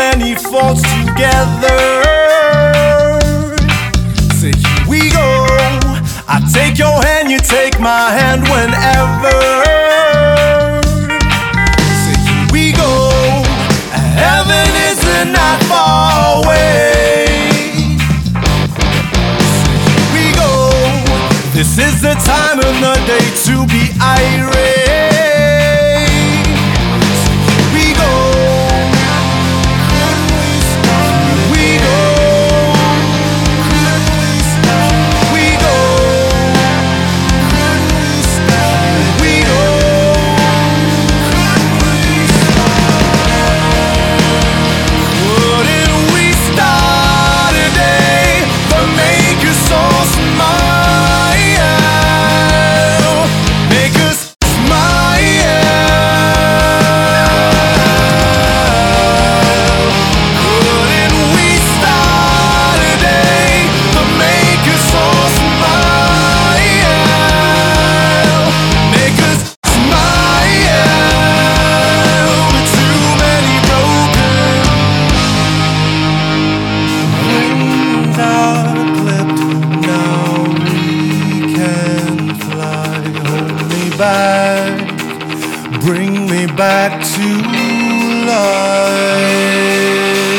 many faults together. Say, here we go. I take your hand, you take my hand whenever. Say, here we go. Heaven is not far away. Say, here we go. This is the time of the day to be back, bring me back to life.